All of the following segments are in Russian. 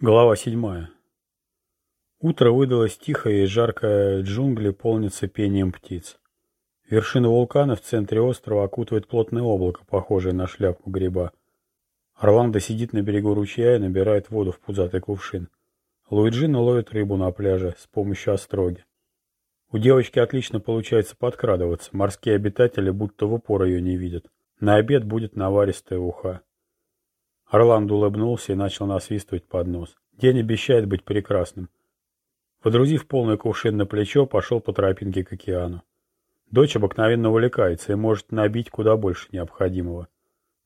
Глава седьмая. Утро выдалось тихое и жаркое, джунгли полнятся пением птиц. Вершина вулкана в центре острова окутывает плотное облако, похожее на шляпку гриба. Орландо сидит на берегу ручья и набирает воду в пузатый кувшин. Луиджина ловит рыбу на пляже с помощью остроги. У девочки отлично получается подкрадываться, морские обитатели будто в упор ее не видят. На обед будет наваристая уха. Орландо улыбнулся и начал насвистывать под нос. День обещает быть прекрасным. Водрузив полный кувшин на плечо, пошел по тропинке к океану. Дочь обыкновенно увлекается и может набить куда больше необходимого.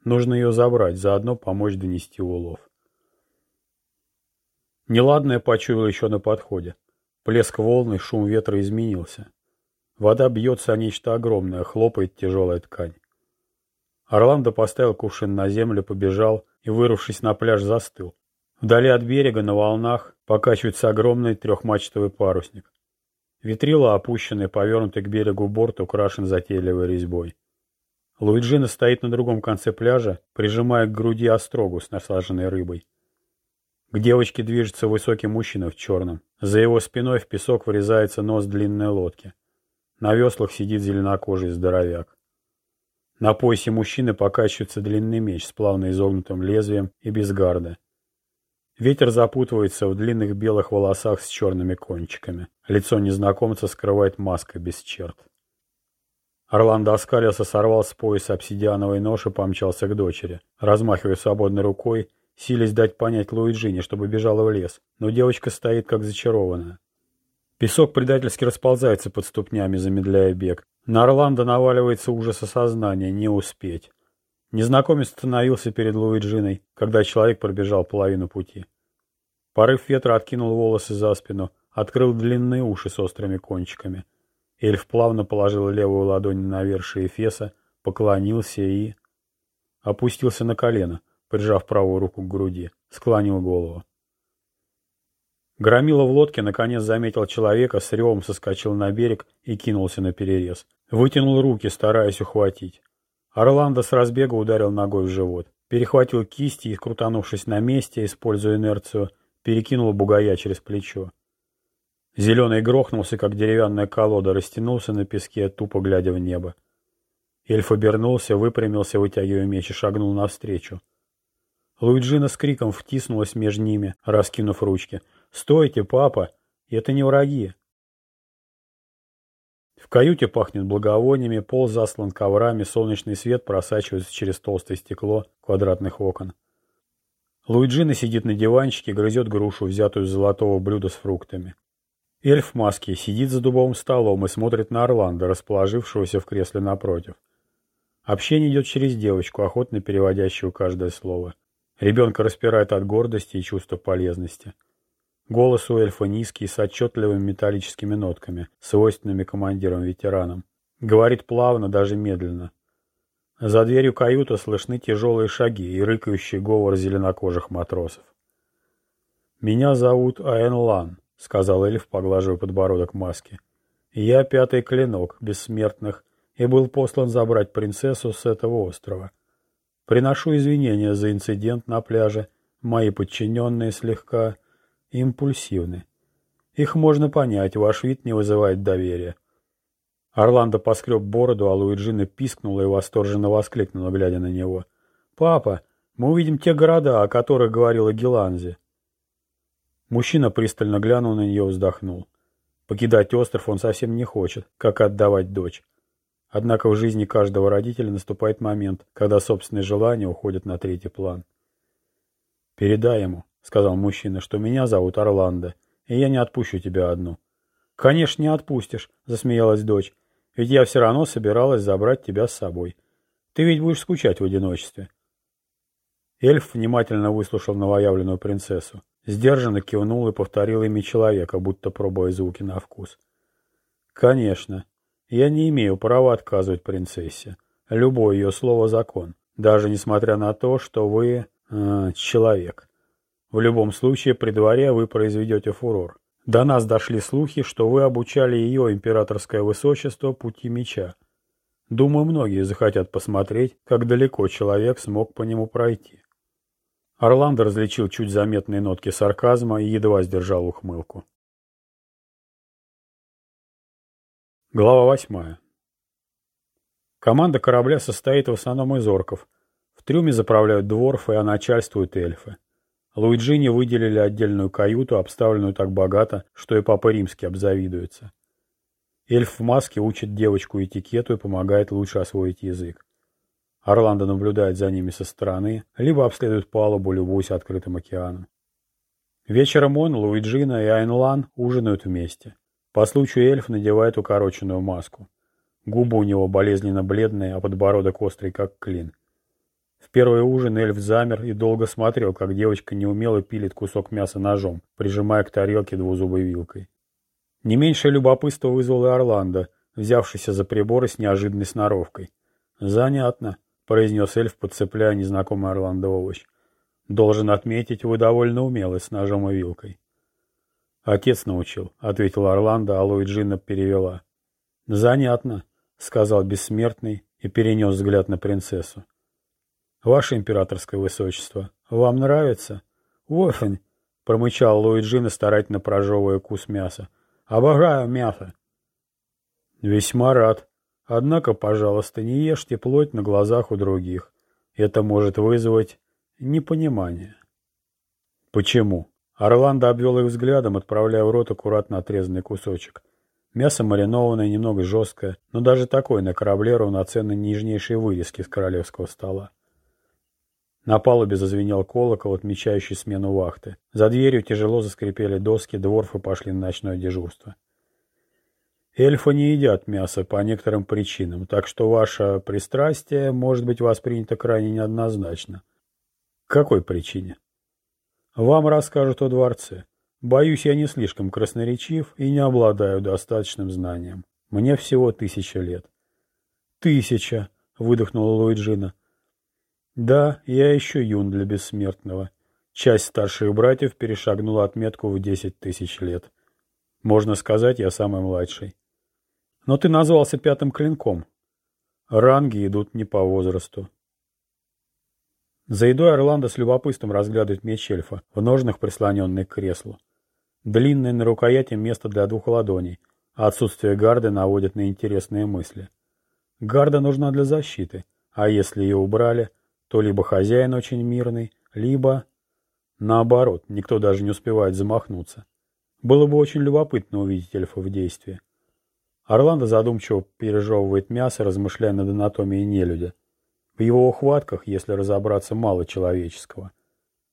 Нужно ее забрать, заодно помочь донести улов. Неладное почуял еще на подходе. Плеск волны, шум ветра изменился. Вода бьется о нечто огромное, хлопает тяжелая ткань. Орландо поставил кувшин на землю, побежал и, вырвавшись на пляж, застыл. Вдали от берега на волнах покачивается огромный трехмачтовый парусник. Витрила, опущенный, повернутый к берегу борт, украшен затейливой резьбой. Луиджина стоит на другом конце пляжа, прижимая к груди острогу с насаженной рыбой. К девочке движется высокий мужчина в черном. За его спиной в песок врезается нос длинной лодки. На веслах сидит зеленокожий здоровяк. На поясе мужчины покачивается длинный меч с плавно изогнутым лезвием и без гарда. Ветер запутывается в длинных белых волосах с черными кончиками. Лицо незнакомца скрывает маска без черт. Орландо оскалился, сорвал с пояса обсидиановый нож и помчался к дочери, размахивая свободной рукой, силясь дать понять Луиджине, чтобы бежала в лес, но девочка стоит как зачарованная. Песок предательски расползается под ступнями, замедляя бег. На Орландо наваливается ужас осознания, не успеть. Незнакомец остановился перед Луиджиной, когда человек пробежал половину пути. Порыв ветра откинул волосы за спину, открыл длинные уши с острыми кончиками. Эльф плавно положил левую ладонь на вершие Эфеса, поклонился и... Опустился на колено, прижав правую руку к груди, склонил голову. Громила в лодке наконец заметил человека, с ревом соскочил на берег и кинулся на перерез. Вытянул руки, стараясь ухватить. Орландо с разбега ударил ногой в живот. Перехватил кисти и, крутанувшись на месте, используя инерцию, перекинул бугая через плечо. Зеленый грохнулся, как деревянная колода, растянулся на песке, тупо глядя в небо. Эльф обернулся, выпрямился, вытягивая меч, и шагнул навстречу. Луиджина с криком втиснулась между ними, раскинув ручки — «Стойте, папа! Это не враги!» В каюте пахнет благовониями, пол заслан коврами, солнечный свет просачивается через толстое стекло квадратных окон. Луиджина сидит на диванчике, грызет грушу, взятую с золотого блюда с фруктами. Эльф в маске сидит за дубовым столом и смотрит на Орландо, расположившегося в кресле напротив. Общение идет через девочку, охотно переводящую каждое слово. Ребенка распирает от гордости и чувства полезности. Голос у эльфа низкий, с отчетливыми металлическими нотками, свойственными командирам-ветеранам. Говорит плавно, даже медленно. За дверью каюты слышны тяжелые шаги и рыкающий говор зеленокожих матросов. «Меня зовут Аэн Лан», — сказал эльф, поглаживая подбородок маски. «Я пятый клинок бессмертных и был послан забрать принцессу с этого острова. Приношу извинения за инцидент на пляже. Мои подчиненные слегка импульсивны. Их можно понять, ваш вид не вызывает доверия. Орландо поскреб бороду, а Луиджина пискнула и восторженно воскликнула, глядя на него. «Папа, мы увидим те города, о которых говорила Геланзи». Мужчина пристально глянул на нее и вздохнул. Покидать остров он совсем не хочет, как отдавать дочь. Однако в жизни каждого родителя наступает момент, когда собственные желания уходят на третий план. «Передай ему», — сказал мужчина, — что меня зовут Орландо, и я не отпущу тебя одну. — Конечно, не отпустишь, — засмеялась дочь, — ведь я все равно собиралась забрать тебя с собой. Ты ведь будешь скучать в одиночестве. Эльф внимательно выслушал новоявленную принцессу, сдержанно кивнул и повторил имя человека, будто пробуя звуки на вкус. — Конечно, я не имею права отказывать принцессе. Любое ее слово — закон, даже несмотря на то, что вы... Э, человек. В любом случае, при дворе вы произведете фурор. До нас дошли слухи, что вы обучали ее императорское высочество пути меча. Думаю, многие захотят посмотреть, как далеко человек смог по нему пройти. Орландо различил чуть заметные нотки сарказма и едва сдержал ухмылку. Глава восьмая. Команда корабля состоит в основном из орков. В трюме заправляют дворфы, а начальствуют эльфы. Луиджине выделили отдельную каюту, обставленную так богато, что и Папа Римский обзавидуется. Эльф в маске учит девочку этикету и помогает лучше освоить язык. Орландо наблюдает за ними со стороны, либо обследует палубу, любуясь открытым океаном. Вечером он, Луиджина и Айнлан ужинают вместе. По случаю эльф надевает укороченную маску. Губы у него болезненно бледные, а подбородок острый, как клин. В первый ужин эльф замер и долго смотрел, как девочка неумело пилит кусок мяса ножом, прижимая к тарелке двузубой вилкой. Не меньшее любопытство вызвал и Орландо, взявшийся за приборы с неожиданной сноровкой. «Занятно», — произнес эльф, подцепляя незнакомый Орландо овощ. «Должен отметить, вы довольно умелы с ножом и вилкой». «Отец научил», — ответил Орландо, а Луиджина перевела. «Занятно», — сказал бессмертный и перенес взгляд на принцессу. «Ваше императорское высочество, вам нравится?» «Очень», — промычал Луиджина, старательно прожевывая кус мяса. «Обожаю мясо». «Весьма рад», Однако, пожалуйста, не ешьте плоть на глазах у других. Это может вызвать непонимание. Почему? Орландо обвел их взглядом, отправляя в рот аккуратно отрезанный кусочек. Мясо маринованное, немного жесткое, но даже такое на корабле равноценно нижнейшей вырезки с королевского стола. На палубе зазвенел колокол, отмечающий смену вахты. За дверью тяжело заскрипели доски, дворфы пошли на ночное дежурство. Эльфы не едят мясо по некоторым причинам, так что ваше пристрастие может быть воспринято крайне неоднозначно. какой причине? Вам расскажут о дворце. Боюсь, я не слишком красноречив и не обладаю достаточным знанием. Мне всего тысяча лет. Тысяча, выдохнула Луиджина. Да, я еще юн для бессмертного. Часть старших братьев перешагнула отметку в десять тысяч лет. Можно сказать, я самый младший. Но ты назвался пятым клинком. Ранги идут не по возрасту. За едой Орландо с любопытством разглядывает меч эльфа, в ножнах прислоненный к креслу. Длинное на рукояти место для двух ладоней, а отсутствие гарды наводит на интересные мысли. Гарда нужна для защиты, а если ее убрали, то либо хозяин очень мирный, либо... Наоборот, никто даже не успевает замахнуться. Было бы очень любопытно увидеть эльфа в действии. Орландо задумчиво пережевывает мясо, размышляя над анатомией нелюдя. В его ухватках, если разобраться, мало человеческого.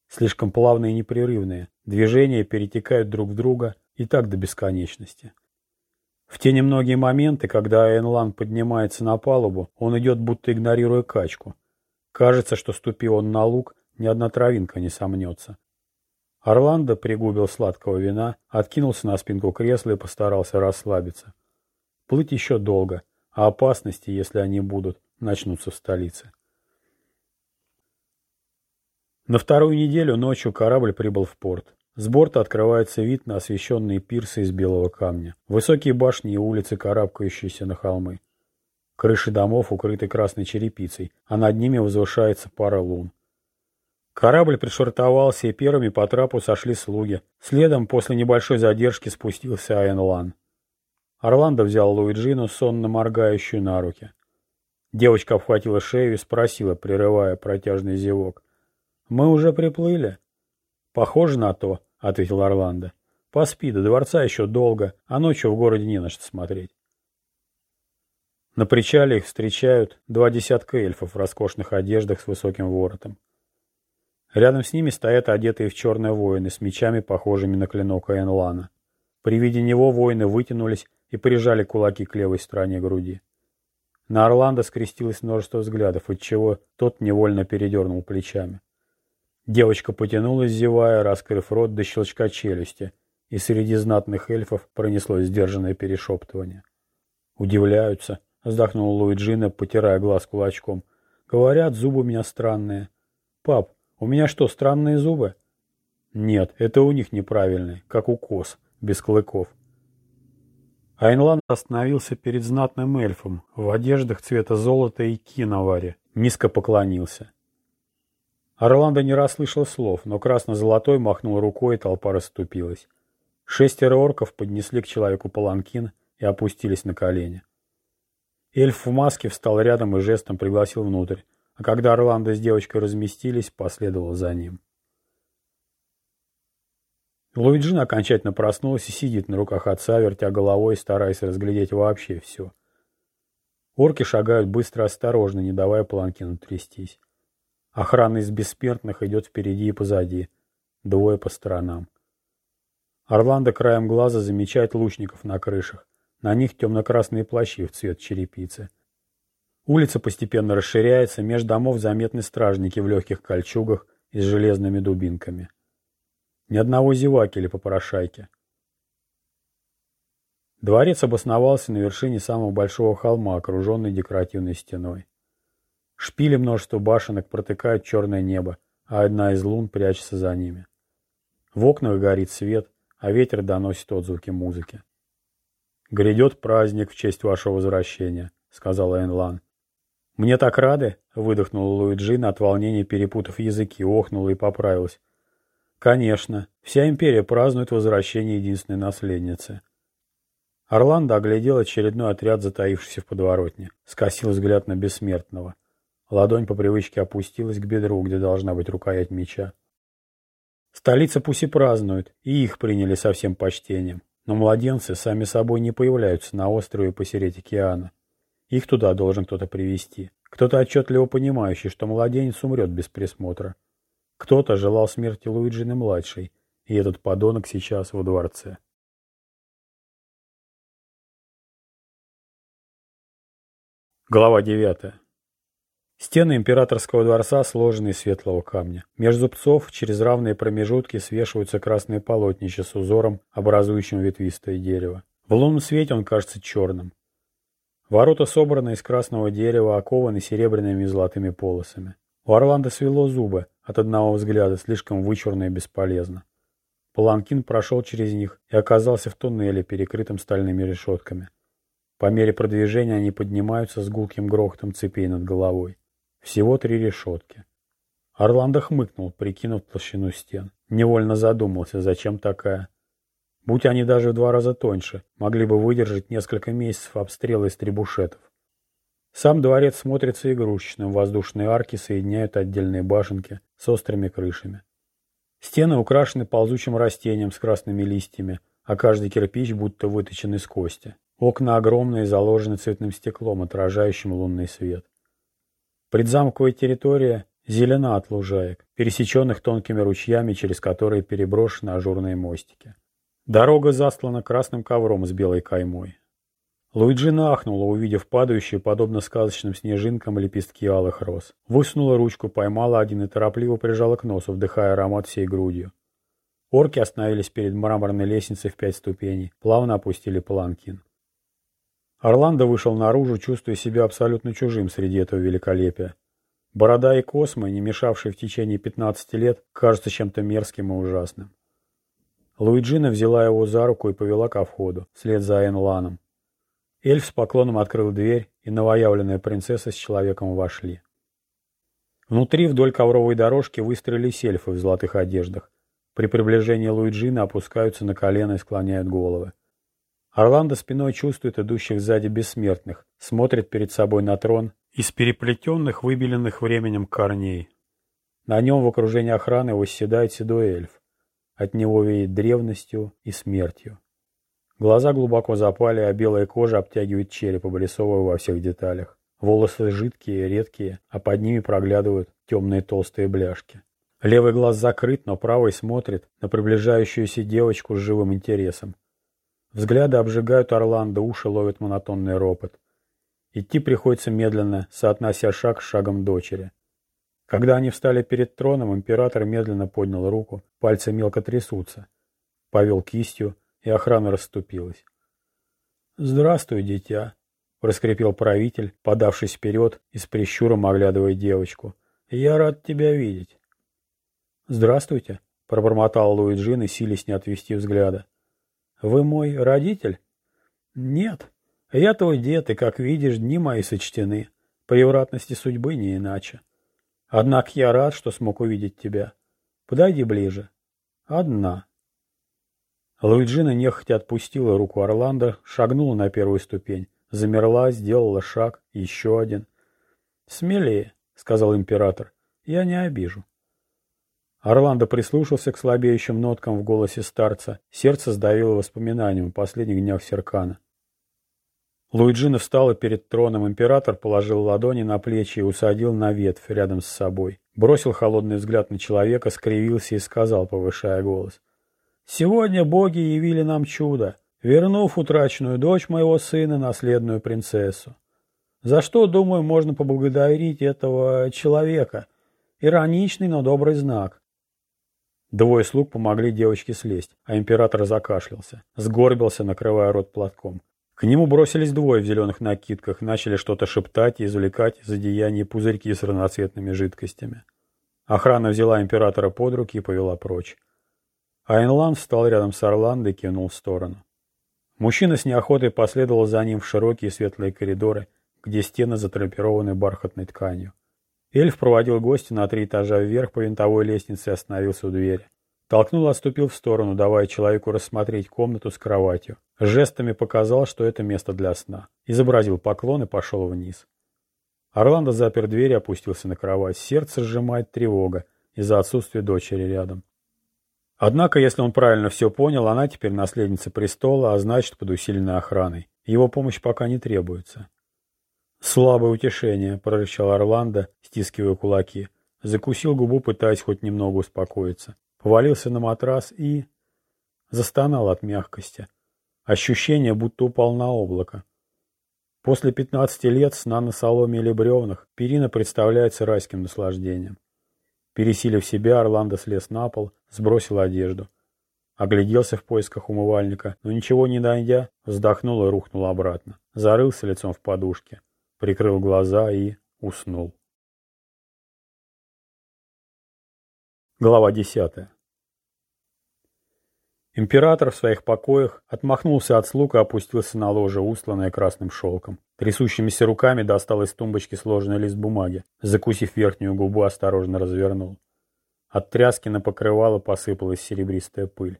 Слишком плавные и непрерывные, движения перетекают друг в друга и так до бесконечности. В те немногие моменты, когда Энлан поднимается на палубу, он идет, будто игнорируя качку. Кажется, что ступи он на луг, ни одна травинка не сомнется. Орландо пригубил сладкого вина, откинулся на спинку кресла и постарался расслабиться. Плыть еще долго, а опасности, если они будут, начнутся в столице. На вторую неделю ночью корабль прибыл в порт. С борта открывается вид на освещенные пирсы из белого камня, высокие башни и улицы, карабкающиеся на холмы. Крыши домов укрыты красной черепицей, а над ними возвышается пара лун. Корабль пришвартовался, и первыми по трапу сошли слуги. Следом, после небольшой задержки, спустился Айнлан. Орландо взял Луиджину, сонно моргающую на руки. Девочка обхватила шею и спросила, прерывая протяжный зевок. «Мы уже приплыли?» «Похоже на то», — ответил Орландо. «Поспи, до дворца еще долго, а ночью в городе не на что смотреть». На причале их встречают два десятка эльфов в роскошных одеждах с высоким воротом. Рядом с ними стоят одетые в черные воины с мечами, похожими на клинок Энлана. При виде него воины вытянулись и прижали кулаки к левой стороне груди. На Орландо скрестилось множество взглядов, отчего тот невольно передернул плечами. Девочка потянулась, зевая, раскрыв рот до щелчка челюсти, и среди знатных эльфов пронеслось сдержанное перешептывание. «Удивляются», — вздохнул Луиджина, потирая глаз кулачком. «Говорят, зубы у меня странные». «Пап, у меня что, странные зубы?» «Нет, это у них неправильные, как у коз, без клыков. Айнлан остановился перед знатным эльфом в одеждах цвета золота и киноваре, низко поклонился. Орландо не расслышал слов, но красно-золотой махнул рукой, и толпа расступилась. Шестеро орков поднесли к человеку паланкин и опустились на колени. Эльф в маске встал рядом и жестом пригласил внутрь, а когда Орландо с девочкой разместились, последовал за ним. Луиджин окончательно проснулась и сидит на руках отца, вертя головой, стараясь разглядеть вообще все. Орки шагают быстро осторожно, не давая паланкину трястись. Охрана из бессмертных идет впереди и позади. Двое по сторонам. Орландо краем глаза замечает лучников на крышах. На них темно-красные плащи в цвет черепицы. Улица постепенно расширяется, между домов заметны стражники в легких кольчугах и с железными дубинками. Ни одного зеваки или попрошайки. Дворец обосновался на вершине самого большого холма, окруженный декоративной стеной. Шпили множество башенок протыкают черное небо, а одна из лун прячется за ними. В окнах горит свет, а ветер доносит отзвуки музыки. «Грядет праздник в честь вашего возвращения», — сказала Энлан. «Мне так рады!» — выдохнула Луиджина от волнения, перепутав языки, охнула и поправилась. «Конечно, вся империя празднует возвращение единственной наследницы». Орландо оглядел очередной отряд, затаившийся в подворотне, скосил взгляд на бессмертного. Ладонь по привычке опустилась к бедру, где должна быть рукоять меча. Столица пусть и празднует, и их приняли со всем почтением. Но младенцы сами собой не появляются на острове посередине океана. Их туда должен кто-то привести. Кто-то отчетливо понимающий, что младенец умрет без присмотра. Кто-то желал смерти Луиджины-младшей, и этот подонок сейчас во дворце. Глава девятая. Стены императорского дворца сложены из светлого камня. Между зубцов через равные промежутки свешиваются красные полотнища с узором, образующим ветвистое дерево. В лунном свете он кажется черным. Ворота собраны из красного дерева, окованы серебряными и золотыми полосами. У Орландо свело зубы от одного взгляда, слишком вычурно и бесполезно. Паланкин прошел через них и оказался в туннеле, перекрытым стальными решетками. По мере продвижения они поднимаются с гулким грохотом цепей над головой. Всего три решетки. Орландо хмыкнул, прикинув толщину стен. Невольно задумался, зачем такая. Будь они даже в два раза тоньше, могли бы выдержать несколько месяцев обстрела из требушетов. Сам дворец смотрится игрушечным, воздушные арки соединяют отдельные башенки с острыми крышами. Стены украшены ползучим растением с красными листьями, а каждый кирпич будто выточен из кости. Окна огромные, заложены цветным стеклом, отражающим лунный свет. Предзамковая территория зелена от лужаек, пересеченных тонкими ручьями, через которые переброшены ажурные мостики. Дорога застлана красным ковром с белой каймой. Луиджина ахнула, увидев падающие, подобно сказочным снежинкам, лепестки алых роз. Высунула ручку, поймала один и торопливо прижала к носу, вдыхая аромат всей грудью. Орки остановились перед мраморной лестницей в пять ступеней, плавно опустили паланкин. Орландо вышел наружу, чувствуя себя абсолютно чужим среди этого великолепия. Борода и космы, не мешавшие в течение 15 лет, кажутся чем-то мерзким и ужасным. Луиджина взяла его за руку и повела ко входу, вслед за Энланом. Эльф с поклоном открыл дверь, и новоявленная принцесса с человеком вошли. Внутри вдоль ковровой дорожки выстроились эльфы в золотых одеждах. При приближении Луиджина опускаются на колено и склоняют головы. Орландо спиной чувствует идущих сзади бессмертных, смотрит перед собой на трон из переплетенных, выбеленных временем корней. На нем в окружении охраны восседает седой эльф. От него веет древностью и смертью. Глаза глубоко запали, а белая кожа обтягивает череп, обрисовывая во всех деталях. Волосы жидкие, редкие, а под ними проглядывают темные толстые бляшки. Левый глаз закрыт, но правый смотрит на приближающуюся девочку с живым интересом. Взгляды обжигают Орландо, уши ловят монотонный ропот. Идти приходится медленно, соотнося шаг с шагом дочери. Когда они встали перед троном, император медленно поднял руку, пальцы мелко трясутся. Повел кистью, и охрана расступилась. «Здравствуй, дитя», — проскрипел правитель, подавшись вперед и с прищуром оглядывая девочку. «Я рад тебя видеть». «Здравствуйте», — пробормотал Луиджин и силясь не отвести взгляда. Вы мой родитель? Нет. Я твой дед, и, как видишь, дни мои сочтены. Превратности судьбы не иначе. Однако я рад, что смог увидеть тебя. Подойди ближе. Одна. Луиджина нехотя отпустила руку Орландо, шагнула на первую ступень, замерла, сделала шаг, еще один. «Смелее», — сказал император, — «я не обижу». Орландо прислушался к слабеющим ноткам в голосе старца. Сердце сдавило воспоминанием о последних днях Серкана. Луиджина встала перед троном. Император положил ладони на плечи и усадил на ветвь рядом с собой. Бросил холодный взгляд на человека, скривился и сказал, повышая голос. «Сегодня боги явили нам чудо, вернув утраченную дочь моего сына, наследную принцессу. За что, думаю, можно поблагодарить этого человека? Ироничный, но добрый знак. Двое слуг помогли девочке слезть, а император закашлялся, сгорбился, накрывая рот платком. К нему бросились двое в зеленых накидках, начали что-то шептать и извлекать из одеяния пузырьки с разноцветными жидкостями. Охрана взяла императора под руки и повела прочь. Айнлан встал рядом с Орландо и кинул в сторону. Мужчина с неохотой последовал за ним в широкие светлые коридоры, где стены затрапированы бархатной тканью. Эльф проводил гостя на три этажа вверх по винтовой лестнице и остановился у двери. Толкнул отступил в сторону, давая человеку рассмотреть комнату с кроватью. Жестами показал, что это место для сна. Изобразил поклон и пошел вниз. Орландо запер дверь и опустился на кровать. Сердце сжимает тревога из-за отсутствия дочери рядом. Однако, если он правильно все понял, она теперь наследница престола, а значит, под усиленной охраной. Его помощь пока не требуется. «Слабое утешение», — прорычал Орландо, стискивая кулаки. Закусил губу, пытаясь хоть немного успокоиться. Повалился на матрас и... Застонал от мягкости. Ощущение, будто упал на облако. После пятнадцати лет сна на соломе или бревнах перина представляется райским наслаждением. Пересилив себя, Орландо слез на пол, сбросил одежду. Огляделся в поисках умывальника, но ничего не найдя, вздохнул и рухнул обратно. Зарылся лицом в подушке прикрыл глаза и уснул. Глава десятая. Император в своих покоях отмахнулся от слуг и опустился на ложе, устланное красным шелком. Трясущимися руками достал из тумбочки сложенный лист бумаги. Закусив верхнюю губу, осторожно развернул. От тряски на покрывало посыпалась серебристая пыль.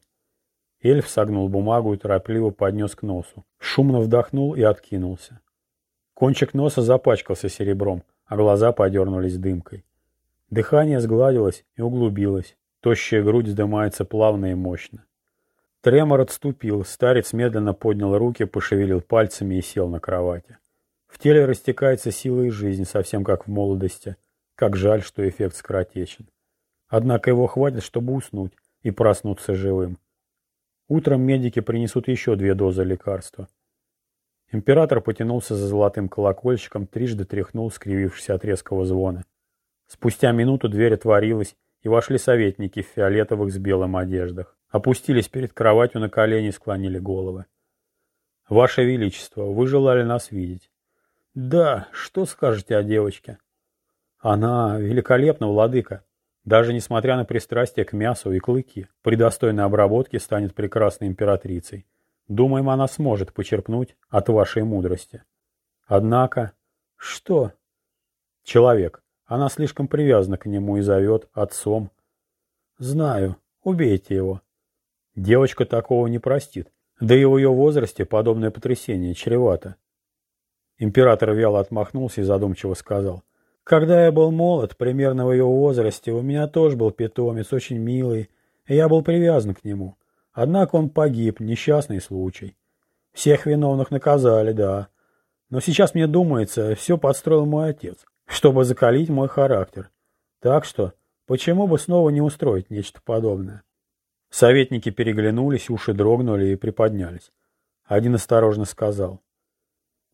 Эльф согнул бумагу и торопливо поднес к носу. Шумно вдохнул и откинулся. Кончик носа запачкался серебром, а глаза подернулись дымкой. Дыхание сгладилось и углубилось. Тощая грудь вздымается плавно и мощно. Тремор отступил, старец медленно поднял руки, пошевелил пальцами и сел на кровати. В теле растекается сила и жизнь, совсем как в молодости. Как жаль, что эффект скоротечен. Однако его хватит, чтобы уснуть и проснуться живым. Утром медики принесут еще две дозы лекарства. Император потянулся за золотым колокольчиком, трижды тряхнул, скривившись от резкого звона. Спустя минуту дверь отворилась, и вошли советники в фиолетовых с белым одеждах. Опустились перед кроватью на колени и склонили головы. «Ваше Величество, вы желали нас видеть?» «Да, что скажете о девочке?» «Она великолепна, владыка. Даже несмотря на пристрастие к мясу и клыки, при достойной обработке станет прекрасной императрицей. Думаем, она сможет почерпнуть от вашей мудрости. Однако... Что? Человек. Она слишком привязана к нему и зовет отцом. Знаю. Убейте его. Девочка такого не простит. Да и в ее возрасте подобное потрясение чревато. Император вяло отмахнулся и задумчиво сказал. Когда я был молод, примерно в ее возрасте, у меня тоже был питомец, очень милый, и я был привязан к нему. Однако он погиб, несчастный случай. Всех виновных наказали, да. Но сейчас мне думается, все подстроил мой отец, чтобы закалить мой характер. Так что, почему бы снова не устроить нечто подобное? Советники переглянулись, уши дрогнули и приподнялись. Один осторожно сказал.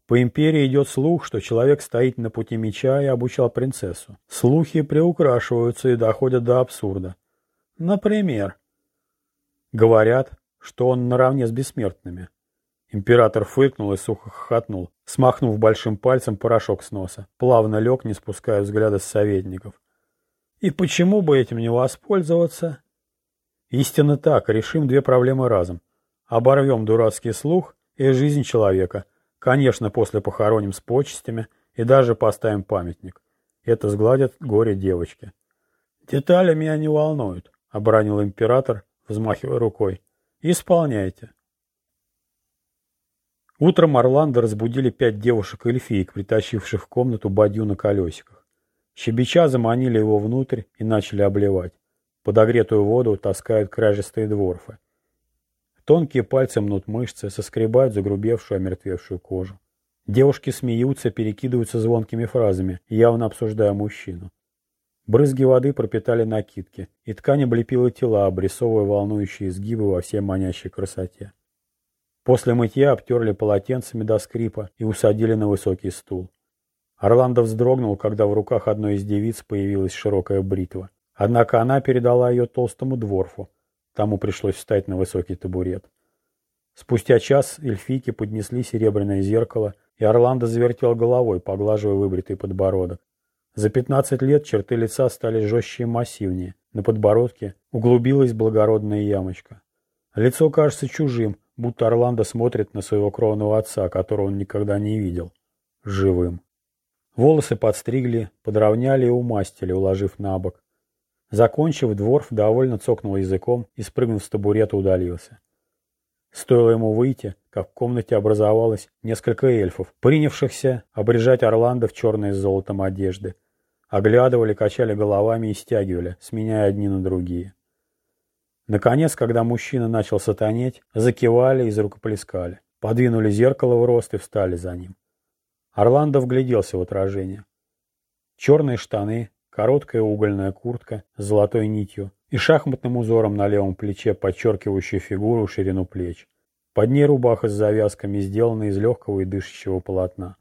По империи идет слух, что человек стоит на пути меча и обучал принцессу. Слухи приукрашиваются и доходят до абсурда. Например, Говорят, что он наравне с бессмертными. Император фыркнул и сухо хохотнул, смахнув большим пальцем порошок с носа. Плавно лег, не спуская взгляда с советников. И почему бы этим не воспользоваться? Истинно так, решим две проблемы разом. Оборвем дурацкий слух и жизнь человека. Конечно, после похороним с почестями и даже поставим памятник. Это сгладит горе девочки. «Детали меня не волнуют», — оборонил император, взмахивая рукой. «Исполняйте». Утром Орландо разбудили пять девушек-эльфиек, притащивших в комнату бадью на колесиках. Щебеча заманили его внутрь и начали обливать. Подогретую воду таскают кражистые дворфы. Тонкие пальцы мнут мышцы, соскребают загрубевшую, омертвевшую кожу. Девушки смеются, перекидываются звонкими фразами, явно обсуждая мужчину. Брызги воды пропитали накидки, и ткань облепила тела, обрисовывая волнующие изгибы во всей манящей красоте. После мытья обтерли полотенцами до скрипа и усадили на высокий стул. Орландо вздрогнул, когда в руках одной из девиц появилась широкая бритва. Однако она передала ее толстому дворфу. Тому пришлось встать на высокий табурет. Спустя час эльфийки поднесли серебряное зеркало, и Орландо завертел головой, поглаживая выбритый подбородок. За 15 лет черты лица стали жестче и массивнее. На подбородке углубилась благородная ямочка. Лицо кажется чужим, будто Орландо смотрит на своего кровного отца, которого он никогда не видел. Живым. Волосы подстригли, подровняли и умастили, уложив на бок. Закончив, Дворф довольно цокнул языком и, спрыгнув с табурета, удалился. Стоило ему выйти, как в комнате образовалось несколько эльфов, принявшихся обрежать Орландо в черные с золотом одежды. Оглядывали, качали головами и стягивали, сменяя одни на другие. Наконец, когда мужчина начал сатанеть, закивали и зарукоплескали. Подвинули зеркало в рост и встали за ним. Орландо вгляделся в отражение. Черные штаны, короткая угольная куртка с золотой нитью и шахматным узором на левом плече, подчеркивающую фигуру ширину плеч. Под ней рубаха с завязками, сделанная из легкого и дышащего полотна.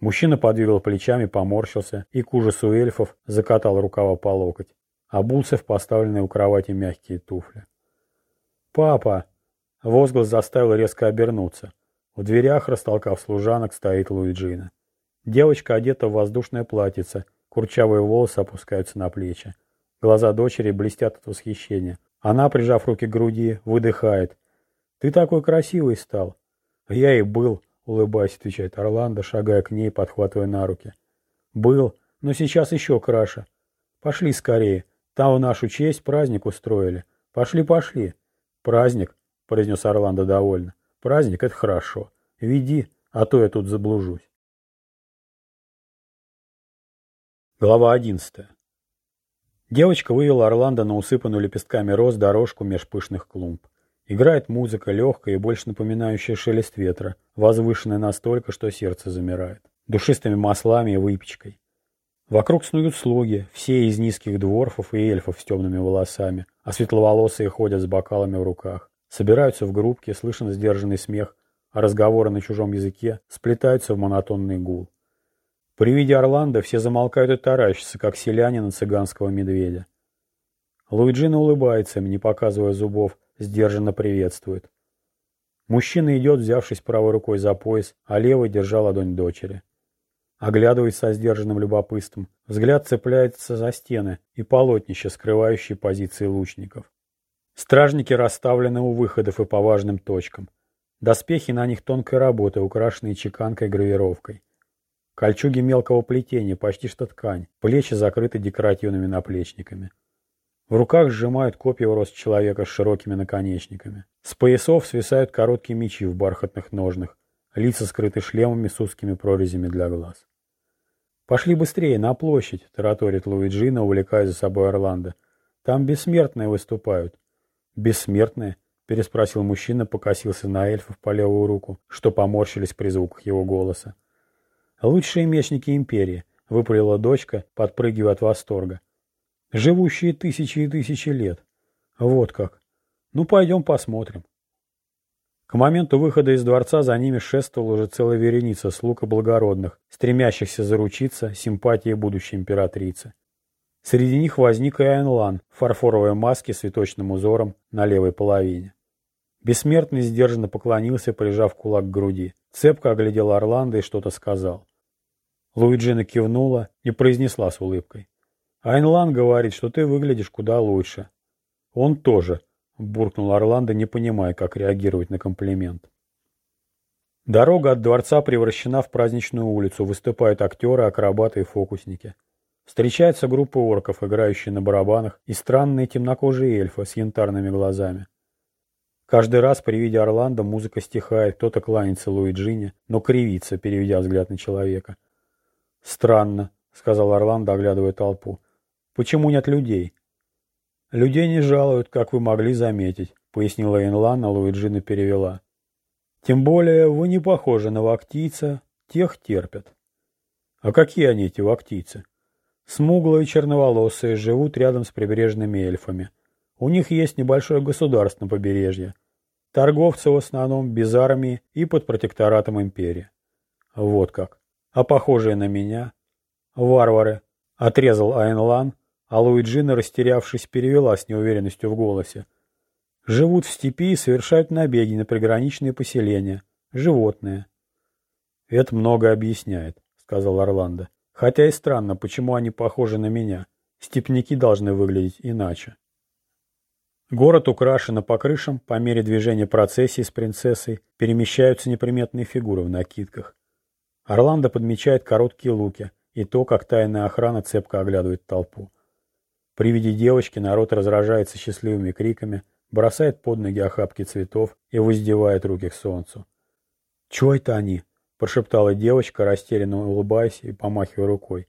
Мужчина подвигал плечами, поморщился и, к ужасу эльфов, закатал рукава по локоть обулся в поставленные у кровати мягкие туфли. «Папа!» Возглас заставил резко обернуться. В дверях, растолкав служанок, стоит Луиджина. Девочка одета в воздушное платьице, курчавые волосы опускаются на плечи. Глаза дочери блестят от восхищения. Она, прижав руки к груди, выдыхает. «Ты такой красивый стал!» «Я и был», — улыбаясь, отвечает Орландо, шагая к ней, подхватывая на руки. «Был, но сейчас еще краше. Пошли скорее, там в нашу честь праздник устроили. Пошли, пошли. Праздник, произнес Орландо довольно. Праздник — это хорошо. Веди, а то я тут заблужусь. Глава одиннадцатая. Девочка вывела Орландо на усыпанную лепестками роз дорожку меж пышных клумб. Играет музыка, легкая и больше напоминающая шелест ветра, возвышенная настолько, что сердце замирает. Душистыми маслами и выпечкой. Вокруг снуют слуги, все из низких дворфов и эльфов с темными волосами, а светловолосые ходят с бокалами в руках. Собираются в группки, слышен сдержанный смех, а разговоры на чужом языке сплетаются в монотонный гул. При виде Орландо все замолкают и таращатся, как селяне на цыганского медведя. Луиджина улыбается им, не показывая зубов, сдержанно приветствует. Мужчина идет, взявшись правой рукой за пояс, а левой держа ладонь дочери. Оглядываясь со сдержанным любопытством, взгляд цепляется за стены и полотнища, скрывающие позиции лучников. Стражники расставлены у выходов и по важным точкам. Доспехи на них тонкой работы, украшенные чеканкой и гравировкой. Кольчуги мелкого плетения, почти что ткань, плечи закрыты декоративными наплечниками. В руках сжимают копья в рост человека с широкими наконечниками. С поясов свисают короткие мечи в бархатных ножнах, лица скрыты шлемами с узкими прорезями для глаз. «Пошли быстрее, на площадь», — тараторит Луиджина, увлекая за собой Орландо. «Там бессмертные выступают». «Бессмертные?» — переспросил мужчина, покосился на эльфов по левую руку, что поморщились при звуках его голоса. «Лучшие мечники империи», — выпалила дочка, подпрыгивая от восторга. «Живущие тысячи и тысячи лет. Вот как. Ну, пойдем посмотрим». К моменту выхода из дворца за ними шествовала уже целая вереница слуг и благородных, стремящихся заручиться симпатией будущей императрицы. Среди них возник и Айнлан в фарфоровой маске с цветочным узором на левой половине. Бессмертный сдержанно поклонился, прижав кулак к груди. Цепко оглядел Орландо и что-то сказал. Луиджина кивнула и произнесла с улыбкой. «Айнлан говорит, что ты выглядишь куда лучше». «Он тоже», — буркнул Орландо, не понимая, как реагировать на комплимент. Дорога от дворца превращена в праздничную улицу, выступают актеры, акробаты и фокусники. Встречается группа орков, играющие на барабанах, и странные темнокожие эльфы с янтарными глазами. Каждый раз при виде Орландо музыка стихает, кто-то кланяется Луиджине, но кривится, переведя взгляд на человека. «Странно», — сказал Орландо, оглядывая толпу. «Почему нет людей?» «Людей не жалуют, как вы могли заметить», — пояснила Инлан, а Луиджина перевела. «Тем более вы не похожи на вактийца, тех терпят». «А какие они, эти вактийцы?» «Смуглые черноволосые, живут рядом с прибрежными эльфами. У них есть небольшое государство на побережье. Торговцы в основном без армии и под протекторатом империи. Вот как. А похожие на меня? Варвары. Отрезал Айнлан, а Луиджина, растерявшись, перевела с неуверенностью в голосе. Живут в степи и совершают набеги на приграничные поселения. Животные. Это много объясняет, сказал Орландо. Хотя и странно, почему они похожи на меня. Степняки должны выглядеть иначе. Город украшен, по крышам, по мере движения процессии с принцессой, перемещаются неприметные фигуры в накидках. Орландо подмечает короткие луки и то, как тайная охрана цепко оглядывает толпу. При виде девочки народ разражается счастливыми криками, бросает под ноги охапки цветов и воздевает руки к солнцу. «Чего это они?» – прошептала девочка, растерянно улыбаясь и помахивая рукой.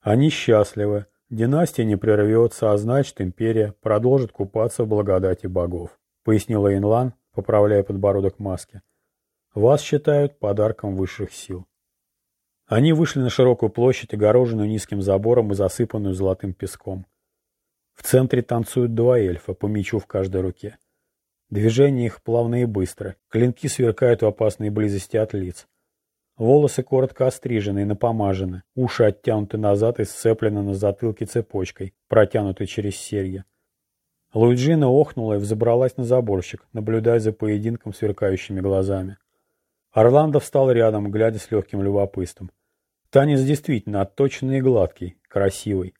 «Они счастливы», Династия не прервется, а значит империя продолжит купаться в благодати богов, пояснила Инлан, поправляя подбородок маски. Вас считают подарком высших сил. Они вышли на широкую площадь, огороженную низким забором и засыпанную золотым песком. В центре танцуют два эльфа, по мечу в каждой руке. Движения их плавные и быстрые, клинки сверкают в опасной близости от лиц. Волосы коротко острижены и напомажены, уши оттянуты назад и сцеплены на затылке цепочкой, протянутой через серьги. Луиджина охнула и взобралась на заборщик, наблюдая за поединком сверкающими глазами. Орландо встал рядом, глядя с легким любопытством. Танец действительно отточенный и гладкий, красивый.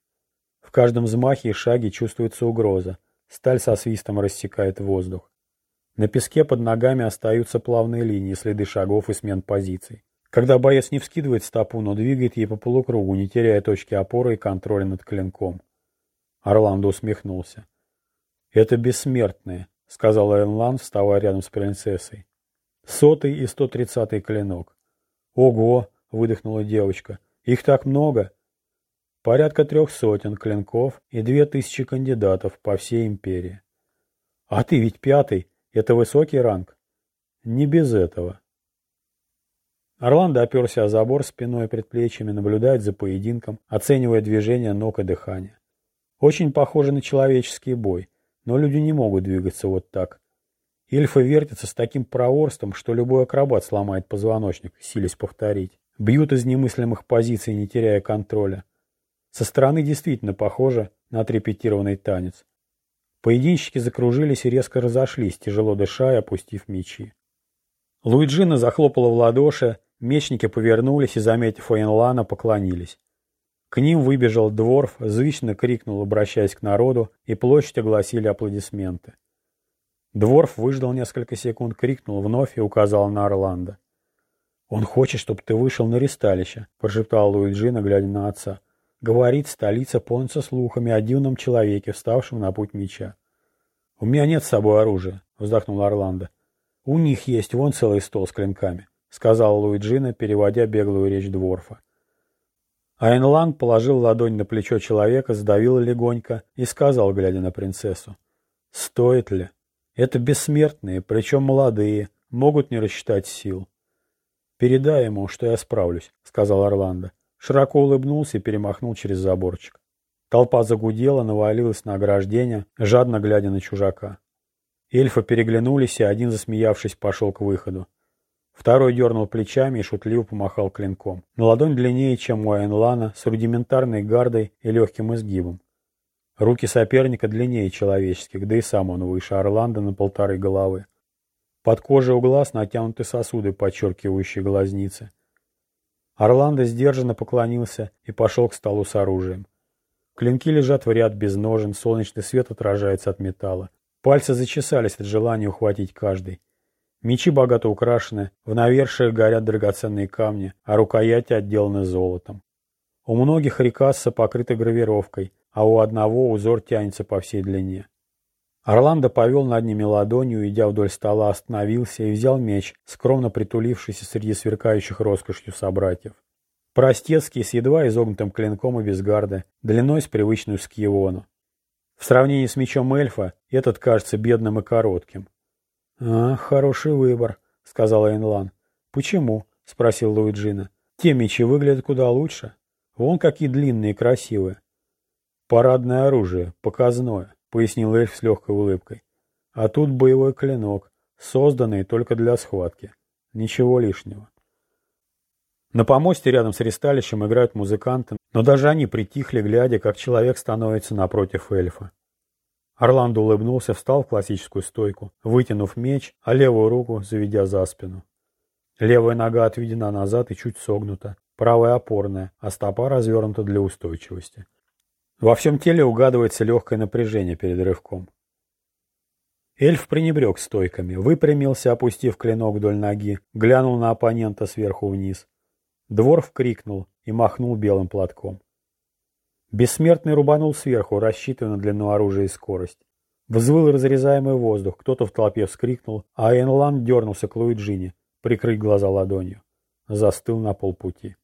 В каждом взмахе и шаге чувствуется угроза. Сталь со свистом рассекает воздух. На песке под ногами остаются плавные линии, следы шагов и смен позиций. Когда боец не вскидывает стопу, но двигает ей по полукругу, не теряя точки опоры и контроля над клинком. Орландо усмехнулся. «Это бессмертные», — сказал Энлан, вставая рядом с принцессой. «Сотый и сто тридцатый клинок». «Ого!» — выдохнула девочка. «Их так много!» «Порядка трех сотен клинков и две тысячи кандидатов по всей империи». «А ты ведь пятый. Это высокий ранг?» «Не без этого». Орландо оперся о забор спиной и предплечьями, наблюдает за поединком, оценивая движение ног и дыхание. Очень похоже на человеческий бой, но люди не могут двигаться вот так. Эльфы вертятся с таким проворством, что любой акробат сломает позвоночник, силясь повторить. Бьют из немыслимых позиций, не теряя контроля. Со стороны действительно похоже на отрепетированный танец. Поединщики закружились и резко разошлись, тяжело дыша и опустив мечи. Луиджина захлопала в ладоши, Мечники повернулись и, заметив Эйнлана, поклонились. К ним выбежал дворф, зычно крикнул, обращаясь к народу, и площадь огласили аплодисменты. Дворф выждал несколько секунд, крикнул вновь и указал на Орландо. «Он хочет, чтобы ты вышел на ресталище», — прошептал Луиджина, глядя на отца. «Говорит, столица полнится слухами о дивном человеке, вставшем на путь меча». «У меня нет с собой оружия», — вздохнул Орландо. «У них есть вон целый стол с клинками» сказал Луиджина, переводя беглую речь Дворфа. Айнлан положил ладонь на плечо человека, сдавил легонько и сказал, глядя на принцессу. «Стоит ли? Это бессмертные, причем молодые, могут не рассчитать сил». «Передай ему, что я справлюсь», — сказал Орландо. Широко улыбнулся и перемахнул через заборчик. Толпа загудела, навалилась на ограждение, жадно глядя на чужака. Эльфы переглянулись, и один, засмеявшись, пошел к выходу. Второй дернул плечами и шутливо помахал клинком. На ладонь длиннее, чем у Айнлана, с рудиментарной гардой и легким изгибом. Руки соперника длиннее человеческих, да и сам он выше Орландо на полторы головы. Под кожей у глаз натянуты сосуды, подчеркивающие глазницы. Орландо сдержанно поклонился и пошел к столу с оружием. Клинки лежат в ряд без ножен, солнечный свет отражается от металла. Пальцы зачесались от желания ухватить каждый. Мечи богато украшены, в навершиях горят драгоценные камни, а рукояти отделаны золотом. У многих рекасса покрыта гравировкой, а у одного узор тянется по всей длине. Орландо повел над ними ладонью, идя вдоль стола, остановился и взял меч, скромно притулившийся среди сверкающих роскошью собратьев. Простецкий, с едва изогнутым клинком и без гарды, длиной с привычную скиевону. В сравнении с мечом эльфа, этот кажется бедным и коротким. «А, хороший выбор», — сказала Энлан. «Почему?» — спросил Луиджина. «Те мечи выглядят куда лучше. Вон какие длинные и красивые». «Парадное оружие, показное», пояснил эльф с легкой улыбкой. А тут боевой клинок, созданный только для схватки. Ничего лишнего. На помосте рядом с ресталищем играют музыканты, но даже они притихли, глядя, как человек становится напротив эльфа. Орландо улыбнулся, встал в классическую стойку, вытянув меч, а левую руку заведя за спину. Левая нога отведена назад и чуть согнута, правая опорная, а стопа развернута для устойчивости. Во всем теле угадывается легкое напряжение перед рывком. Эльф пренебрег стойками, выпрямился, опустив клинок вдоль ноги, глянул на оппонента сверху вниз. Дворф крикнул и махнул белым платком. Бессмертный рубанул сверху, рассчитывая на длину оружия и скорость. Взвыл разрезаемый воздух, кто-то в толпе вскрикнул, а Энланд дернулся к Луиджине, прикрыть глаза ладонью. Застыл на полпути.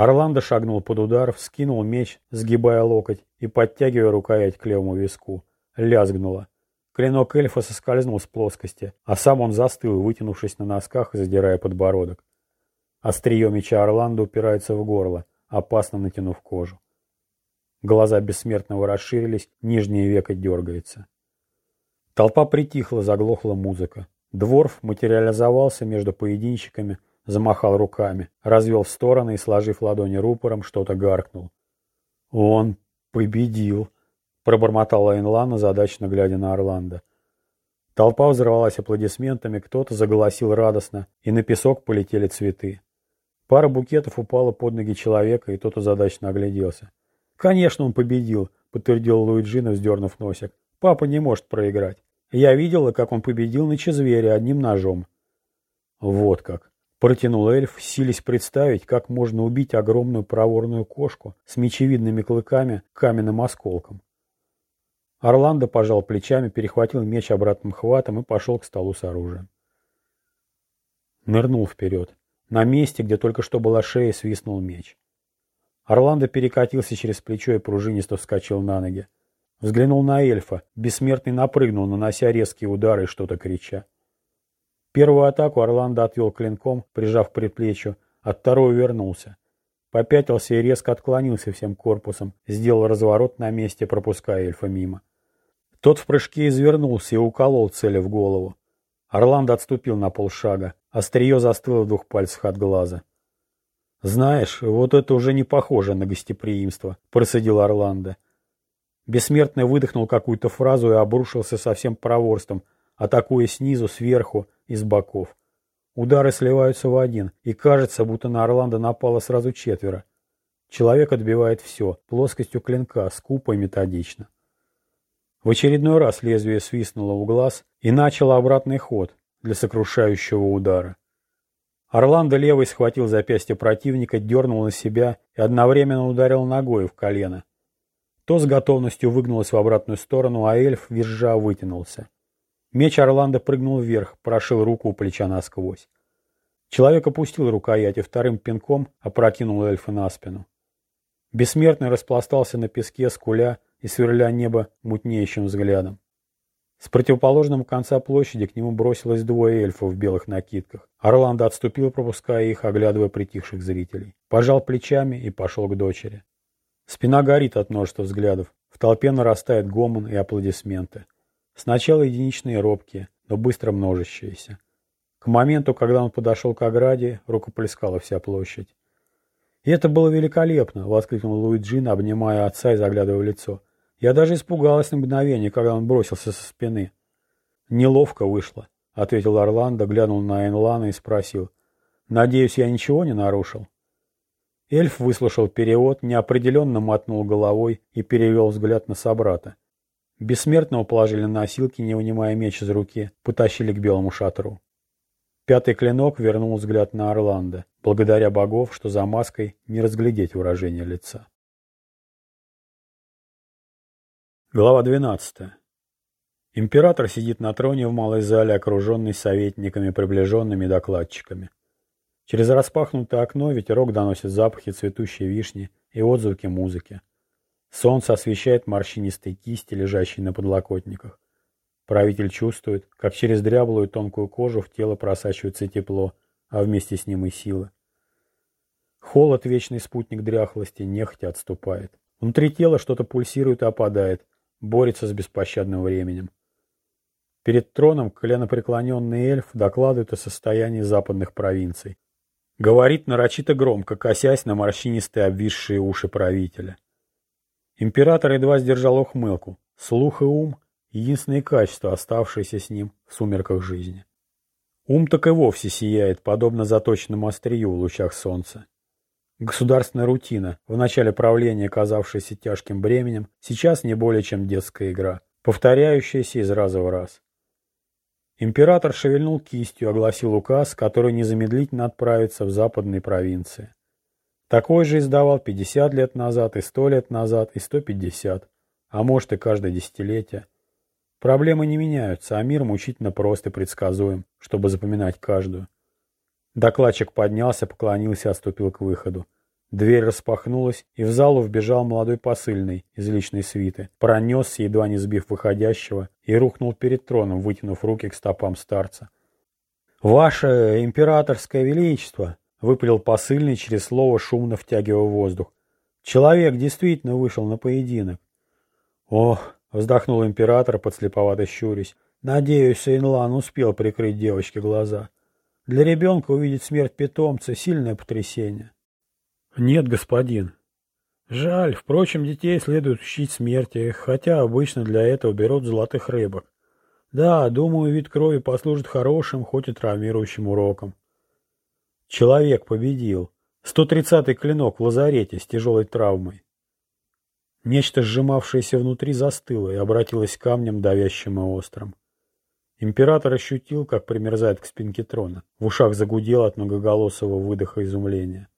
Орландо шагнул под удар, вскинул меч, сгибая локоть и подтягивая рукоять к левому виску. Лязгнуло. Клинок эльфа соскользнул с плоскости, а сам он застыл, вытянувшись на носках и задирая подбородок. Острие меча Орландо упирается в горло, опасно натянув кожу. Глаза бессмертного расширились, нижнее веко дергается. Толпа притихла, заглохла музыка. Дворф материализовался между поединщиками, замахал руками, развел в стороны и, сложив ладони рупором, что-то гаркнул. «Он победил!» — пробормотала Энлана, задачно глядя на Орландо. Толпа взорвалась аплодисментами, кто-то заголосил радостно, и на песок полетели цветы. Пара букетов упала под ноги человека, и тот озадачно огляделся. «Конечно, он победил», — подтвердил Луиджина, вздернув носик. «Папа не может проиграть. Я видела, как он победил на зверя одним ножом». «Вот как», Протянул эльф, сились представить, как можно убить огромную проворную кошку с мечевидными клыками каменным осколком. Орландо пожал плечами, перехватил меч обратным хватом и пошел к столу с оружием. Нырнул вперед. На месте, где только что была шея, свистнул меч. Орландо перекатился через плечо и пружинисто вскочил на ноги. Взглянул на эльфа. Бессмертный напрыгнул, нанося резкие удары и что-то крича. Первую атаку Орландо отвел клинком, прижав к предплечью, от второй вернулся. Попятился и резко отклонился всем корпусом, сделал разворот на месте, пропуская эльфа мимо. Тот в прыжке извернулся и уколол целя в голову. Орландо отступил на полшага, острие застыло в двух пальцах от глаза. «Знаешь, вот это уже не похоже на гостеприимство», — просадил Орландо. Бессмертный выдохнул какую-то фразу и обрушился со всем проворством, атакуя снизу, сверху, из боков. Удары сливаются в один, и кажется, будто на Орландо напало сразу четверо. Человек отбивает все, плоскостью клинка, скупо и методично. В очередной раз лезвие свистнуло у глаз и начало обратный ход для сокрушающего удара. Орландо левый схватил запястье противника, дернул на себя и одновременно ударил ногой в колено. То с готовностью выгнулось в обратную сторону, а эльф, визжа, вытянулся. Меч Орландо прыгнул вверх, прошил руку у плеча насквозь. Человек опустил рукоять и вторым пинком опрокинул эльфа на спину. Бессмертный распластался на песке, скуля и сверля небо мутнеющим взглядом. С противоположного конца площади к нему бросилось двое эльфов в белых накидках. Орландо отступил, пропуская их, оглядывая притихших зрителей. Пожал плечами и пошел к дочери. Спина горит от множества взглядов. В толпе нарастает гомон и аплодисменты. Сначала единичные робкие, но быстро множащиеся. К моменту, когда он подошел к ограде, рукоплескала вся площадь. «И это было великолепно!» — воскликнул Луиджин, обнимая отца и заглядывая в лицо. «Я даже испугалась на мгновение, когда он бросился со спины». «Неловко вышло», — ответил Орландо, глянул на Энлана и спросил. «Надеюсь, я ничего не нарушил?» Эльф выслушал перевод, неопределенно мотнул головой и перевел взгляд на собрата. Бессмертного положили на носилки, не вынимая меч из руки, потащили к белому шатру. Пятый клинок вернул взгляд на Орландо. благодаря богов, что за маской не разглядеть выражение лица. Глава 12. Император сидит на троне в малой зале, окруженный советниками, приближенными докладчиками. Через распахнутое окно ветерок доносит запахи цветущей вишни и отзвуки музыки. Солнце освещает морщинистые кисти, лежащие на подлокотниках. Правитель чувствует, как через дряблую тонкую кожу в тело просачивается тепло, а вместе с ним и сила. Холод, вечный спутник дряхлости, нехотя отступает. Внутри тела что-то пульсирует и опадает, борется с беспощадным временем. Перед троном коленопреклоненный эльф докладывает о состоянии западных провинций. Говорит нарочито громко, косясь на морщинистые обвисшие уши правителя. Император едва сдержал ухмылку. Слух и ум — единственные качества, оставшиеся с ним в сумерках жизни. Ум так и вовсе сияет, подобно заточенному острию в лучах солнца. Государственная рутина, в начале правления казавшаяся тяжким бременем, сейчас не более чем детская игра, повторяющаяся из раза в раз. Император шевельнул кистью, огласил указ, который незамедлительно отправится в западные провинции. Такой же издавал 50 лет назад, и 100 лет назад, и 150, а может и каждое десятилетие. Проблемы не меняются, а мир мучительно прост и предсказуем, чтобы запоминать каждую. Докладчик поднялся, поклонился и отступил к выходу. Дверь распахнулась, и в залу вбежал молодой посыльный из личной свиты, пронесся, едва не сбив выходящего, и рухнул перед троном, вытянув руки к стопам старца. «Ваше императорское величество!» — выпалил посыльный через слово, шумно втягивая воздух. «Человек действительно вышел на поединок». «Ох!» — вздохнул император, подслеповато щурясь. «Надеюсь, Сейнлан успел прикрыть девочке глаза». Для ребенка увидеть смерть питомца – сильное потрясение. Нет, господин. Жаль, впрочем, детей следует учить смерти, хотя обычно для этого берут золотых рыбок. Да, думаю, вид крови послужит хорошим, хоть и травмирующим уроком. Человек победил. 130-й клинок в лазарете с тяжелой травмой. Нечто, сжимавшееся внутри, застыло и обратилось камнем, давящим и острым. Император ощутил, как примерзает к спинке трона. В ушах загудел от многоголосого выдоха изумления.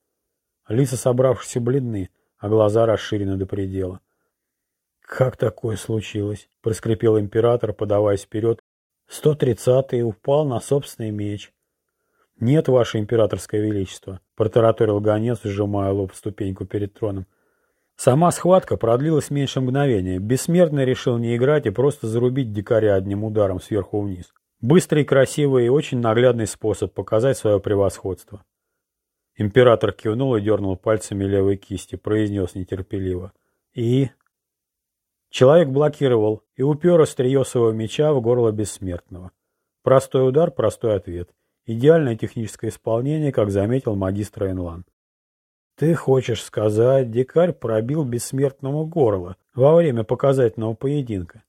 Лица собравшиеся бледны, а глаза расширены до предела. «Как такое случилось?» — проскрипел император, подаваясь вперед. «Сто тридцатый упал на собственный меч». «Нет, ваше императорское величество», — протараторил гонец, сжимая лоб в ступеньку перед троном. Сама схватка продлилась меньше мгновения. Бессмертный решил не играть и просто зарубить дикаря одним ударом сверху вниз. Быстрый, красивый и очень наглядный способ показать свое превосходство. Император кивнул и дернул пальцами левой кисти, произнес нетерпеливо. И... Человек блокировал и упер острие своего меча в горло бессмертного. Простой удар, простой ответ. Идеальное техническое исполнение, как заметил магистр Энлан. Ты хочешь сказать, дикарь пробил бессмертному горло во время показательного поединка?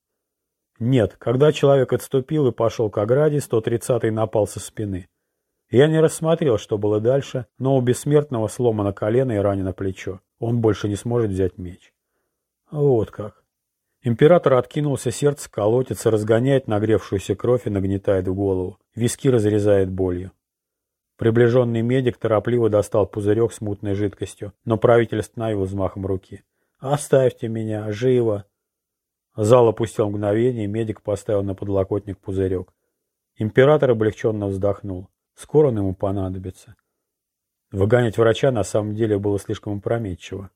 Нет, когда человек отступил и пошел к ограде, 130-й напал со спины. Я не рассмотрел, что было дальше, но у бессмертного сломано колено и ранено плечо. Он больше не сможет взять меч. Вот как. Император откинулся, сердце колотится, разгоняет нагревшуюся кровь и нагнетает в голову. Виски разрезает болью. Приближенный медик торопливо достал пузырек с мутной жидкостью, но правитель остановил взмахом руки. «Оставьте меня! Живо!» Зал опустил мгновение, и медик поставил на подлокотник пузырек. Император облегченно вздохнул. Скоро он ему понадобится. Выгонять врача на самом деле было слишком опрометчиво.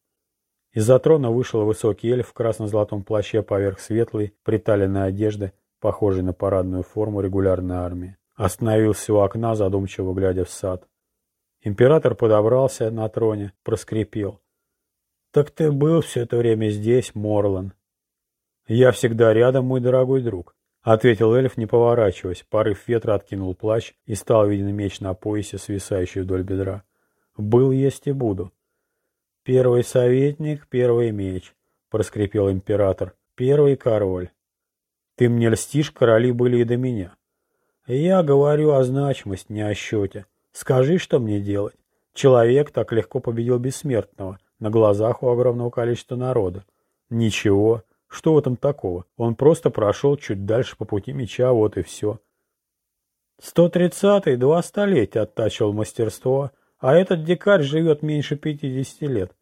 Из-за трона вышел высокий эльф в красно-золотом плаще поверх светлой, приталенной одежды, похожей на парадную форму регулярной армии. Остановился у окна, задумчиво глядя в сад. Император подобрался на троне, проскрипел. «Так ты был все это время здесь, Морлан?» «Я всегда рядом, мой дорогой друг», — ответил эльф, не поворачиваясь. Порыв ветра откинул плащ, и стал виден меч на поясе, свисающий вдоль бедра. «Был, есть и буду». «Первый советник, первый меч», — проскрипел император. «Первый король». «Ты мне льстишь, короли были и до меня». Я говорю о значимости, не о счете. Скажи, что мне делать. Человек так легко победил бессмертного, на глазах у огромного количества народа. Ничего. Что в этом такого? Он просто прошел чуть дальше по пути меча, вот и все. Сто тридцатый два столетия оттачивал мастерство, а этот дикарь живет меньше 50 лет.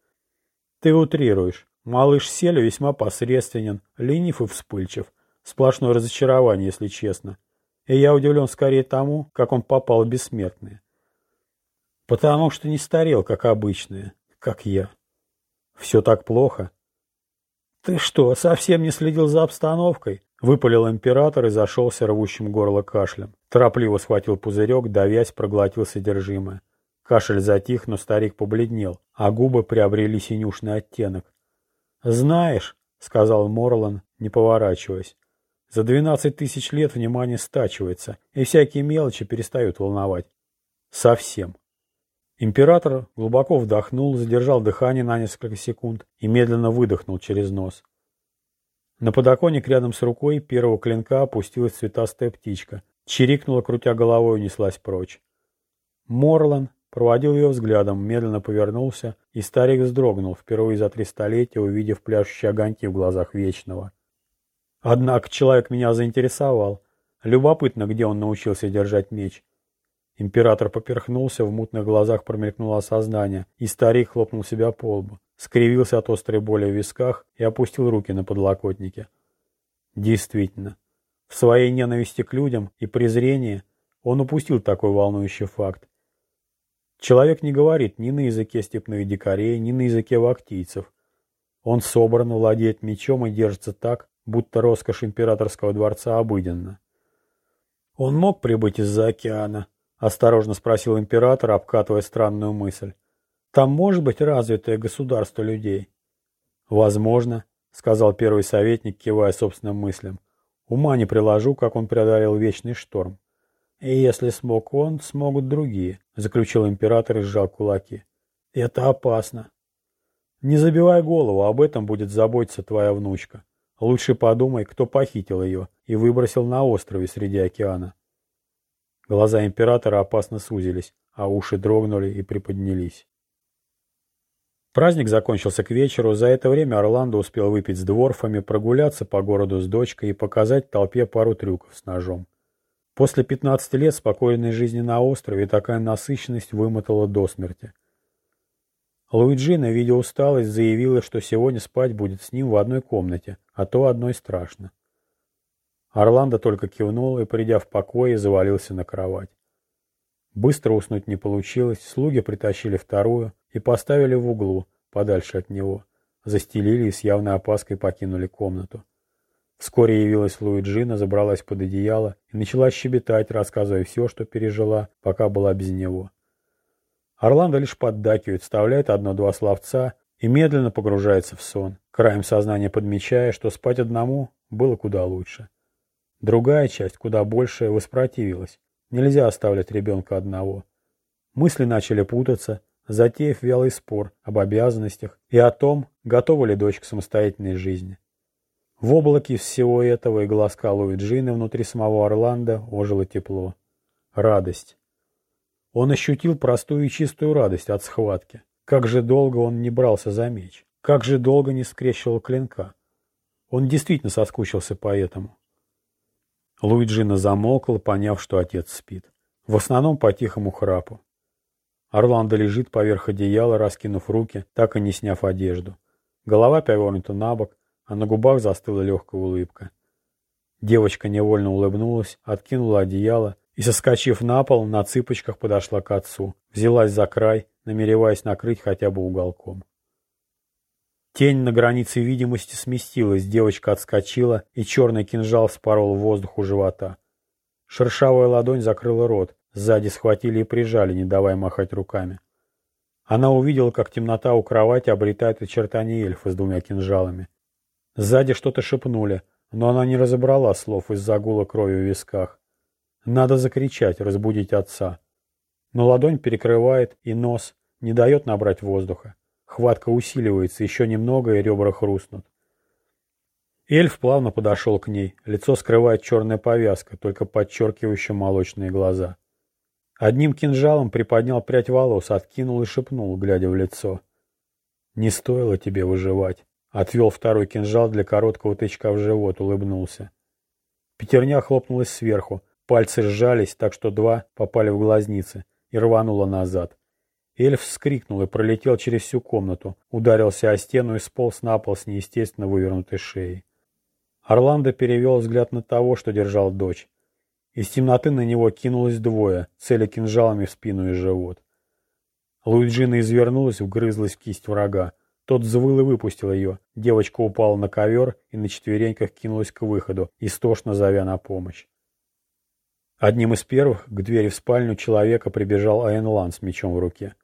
Ты утрируешь. Малыш Селя весьма посредственен, ленив и вспыльчив. Сплошное разочарование, если честно. И я удивлен скорее тому, как он попал в бессмертные. Потому что не старел, как обычные, как я. Все так плохо. Ты что, совсем не следил за обстановкой? Выпалил император и зашелся рвущим горло кашлем. Торопливо схватил пузырек, давясь, проглотил содержимое. Кашель затих, но старик побледнел, а губы приобрели синюшный оттенок. «Знаешь», — сказал Морлан, не поворачиваясь, — «за двенадцать тысяч лет внимание стачивается, и всякие мелочи перестают волновать. Совсем». Император глубоко вдохнул, задержал дыхание на несколько секунд и медленно выдохнул через нос. На подоконник рядом с рукой первого клинка опустилась цветастая птичка, чирикнула, крутя головой, унеслась прочь. Морлан проводил ее взглядом, медленно повернулся, и старик вздрогнул, впервые за три столетия увидев пляшущие огоньки в глазах Вечного. Однако человек меня заинтересовал. Любопытно, где он научился держать меч. Император поперхнулся, в мутных глазах промелькнуло осознание, и старик хлопнул себя по лбу, скривился от острой боли в висках и опустил руки на подлокотники. Действительно, в своей ненависти к людям и презрении он упустил такой волнующий факт. Человек не говорит ни на языке степных дикарей, ни на языке вактийцев. Он собран, владеет мечом и держится так, будто роскошь императорского дворца обыденна. Он мог прибыть из-за океана, — осторожно спросил император, обкатывая странную мысль. «Там может быть развитое государство людей?» «Возможно», — сказал первый советник, кивая собственным мыслям. «Ума не приложу, как он преодолел вечный шторм». «И если смог он, смогут другие», — заключил император и сжал кулаки. «Это опасно». «Не забивай голову, об этом будет заботиться твоя внучка. Лучше подумай, кто похитил ее и выбросил на острове среди океана». Глаза императора опасно сузились, а уши дрогнули и приподнялись. Праздник закончился к вечеру, за это время Орландо успел выпить с дворфами, прогуляться по городу с дочкой и показать толпе пару трюков с ножом. После 15 лет спокойной жизни на острове такая насыщенность вымотала до смерти. Луиджина, видя усталость, заявила, что сегодня спать будет с ним в одной комнате, а то одной страшно. Орландо только кивнул и, придя в покое, завалился на кровать. Быстро уснуть не получилось, слуги притащили вторую и поставили в углу, подальше от него. Застелили и с явной опаской покинули комнату. Вскоре явилась Луиджина, забралась под одеяло и начала щебетать, рассказывая все, что пережила, пока была без него. Орландо лишь поддакивает, вставляет одно-два словца и медленно погружается в сон, краем сознания подмечая, что спать одному было куда лучше. Другая часть, куда большая, воспротивилась. Нельзя оставлять ребенка одного. Мысли начали путаться, затеяв вялый спор об обязанностях и о том, готова ли дочь к самостоятельной жизни. В облаке всего этого и глазка Луиджины внутри самого Орландо ожило тепло. Радость. Он ощутил простую и чистую радость от схватки. Как же долго он не брался за меч. Как же долго не скрещивал клинка. Он действительно соскучился по этому. Луиджина замолкла, поняв, что отец спит. В основном по тихому храпу. Орландо лежит поверх одеяла, раскинув руки, так и не сняв одежду. Голова повернута на бок, а на губах застыла легкая улыбка. Девочка невольно улыбнулась, откинула одеяло и, соскочив на пол, на цыпочках подошла к отцу, взялась за край, намереваясь накрыть хотя бы уголком. Тень на границе видимости сместилась, девочка отскочила, и черный кинжал спорол воздух у живота. Шершавая ладонь закрыла рот, сзади схватили и прижали, не давая махать руками. Она увидела, как темнота у кровати обретает очертания эльфа с двумя кинжалами. Сзади что-то шепнули, но она не разобрала слов из-за гула крови в висках. Надо закричать, разбудить отца. Но ладонь перекрывает и нос, не дает набрать воздуха. Хватка усиливается, еще немного, и ребра хрустнут. Эльф плавно подошел к ней. Лицо скрывает черная повязка, только подчеркивающая молочные глаза. Одним кинжалом приподнял прядь волос, откинул и шепнул, глядя в лицо. «Не стоило тебе выживать». Отвел второй кинжал для короткого тычка в живот, улыбнулся. Пятерня хлопнулась сверху, пальцы сжались, так что два попали в глазницы, и рвануло назад. Эльф вскрикнул и пролетел через всю комнату, ударился о стену и сполз на пол с неестественно вывернутой шеей. Орландо перевел взгляд на того, что держал дочь. Из темноты на него кинулось двое, целя кинжалами в спину и живот. Луиджина извернулась, вгрызлась в кисть врага. Тот взвыл и выпустил ее. Девочка упала на ковер и на четвереньках кинулась к выходу, истошно зовя на помощь. Одним из первых к двери в спальню человека прибежал Айнлан с мечом в руке.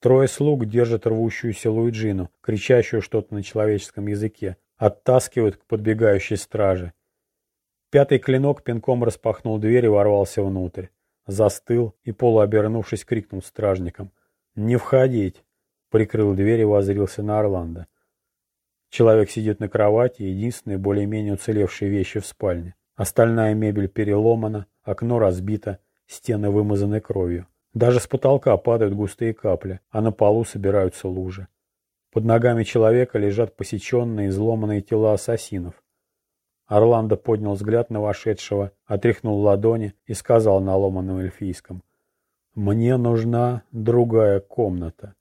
Трое слуг держат рвущуюся Луиджину, кричащую что-то на человеческом языке, оттаскивают к подбегающей страже. Пятый клинок пинком распахнул дверь и ворвался внутрь. Застыл и, полуобернувшись, крикнул стражникам. «Не входить!» Прикрыл дверь и воззрился на Орландо. Человек сидит на кровати, единственные более-менее уцелевшие вещи в спальне. Остальная мебель переломана, окно разбито, стены вымазаны кровью. Даже с потолка падают густые капли, а на полу собираются лужи. Под ногами человека лежат посеченные, изломанные тела ассасинов. Орландо поднял взгляд на вошедшего, отряхнул ладони и сказал на ломаном эльфийском. «Мне нужна другая комната».